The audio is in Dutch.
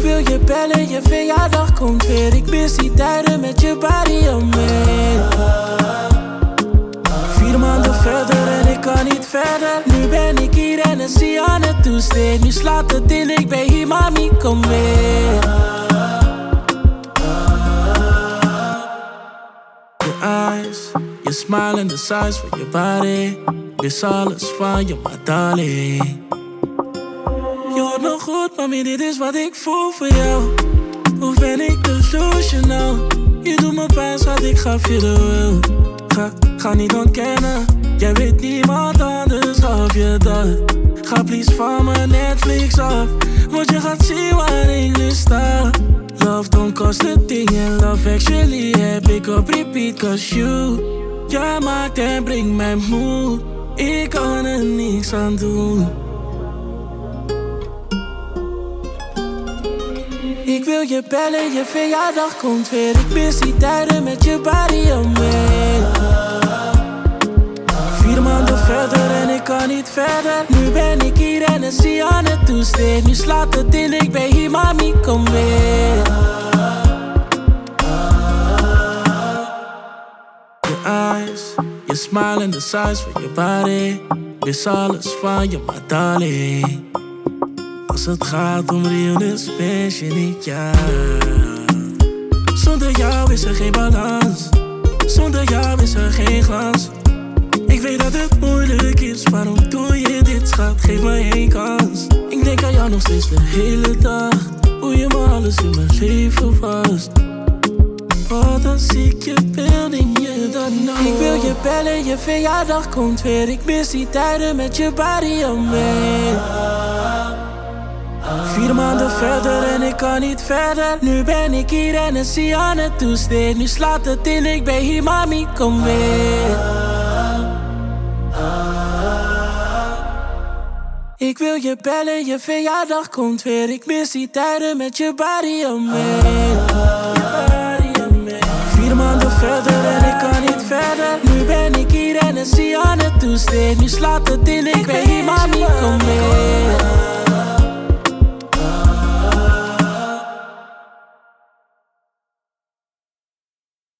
wil je bellen, je verjaardag komt weer. Ik mis die tijden met je body om me. Vier maanden verder en ik kan niet verder. Nu ben ik hier en is zie aan het toesteen. Nu slaat het in, ik ben hier, mami, kom weer. Je eyes, je smile en de size van je body. Wist alles van je, maar darling. Hoort me goed, mami, dit is wat ik voel voor jou. Hoe ben ik delusional? Je doet me pijn, schat, ik gaf je de wil. Ga, ga niet ontkennen, jij weet niemand anders of je dat. Ga please van mijn Netflix af, want je gaat zien waar ik nu sta. Love don't cost a thing and love actually heb ik op repeat cause you Jij maakt en brengt mij moe, ik kan er niks aan doen. Ik wil je bellen, je verjaardag komt weer. Ik mis die tijden met je body om me. Vier maanden verder en ik kan niet verder. Nu ben ik hier en is zie aan het toesteen. Nu slaat het in, ik ben hier, mami, kom weer. Je eyes, je smile en de size van je body. Wist alles van je, maar darling. Als het gaat om realness, ben je niet ja. Zonder jou is er geen balans. Zonder jou is er geen glans. Ik weet dat het moeilijk is, waarom doe je dit, schat? Geef me één kans. Ik denk aan jou nog steeds de hele dag. Hoe je me alles in mijn leven was. Wat als ik je beeld in je dan nog. Ik wil je bellen, je verjaardag komt weer. Ik mis die tijden met je body om me. Vier maanden verder en ik kan niet verder. Nu ben ik hier en is zie aan het toesteen. Nu slaat het in, ik ben hier, mami, kom weer. Ik wil je bellen, je verjaardag komt weer. Ik mis die tijden met je body om me. Vier maanden verder en ik kan niet verder. Nu ben ik hier en is zie aan het toesteen. Nu slaat het in, ik ben hier, mami, kom weer.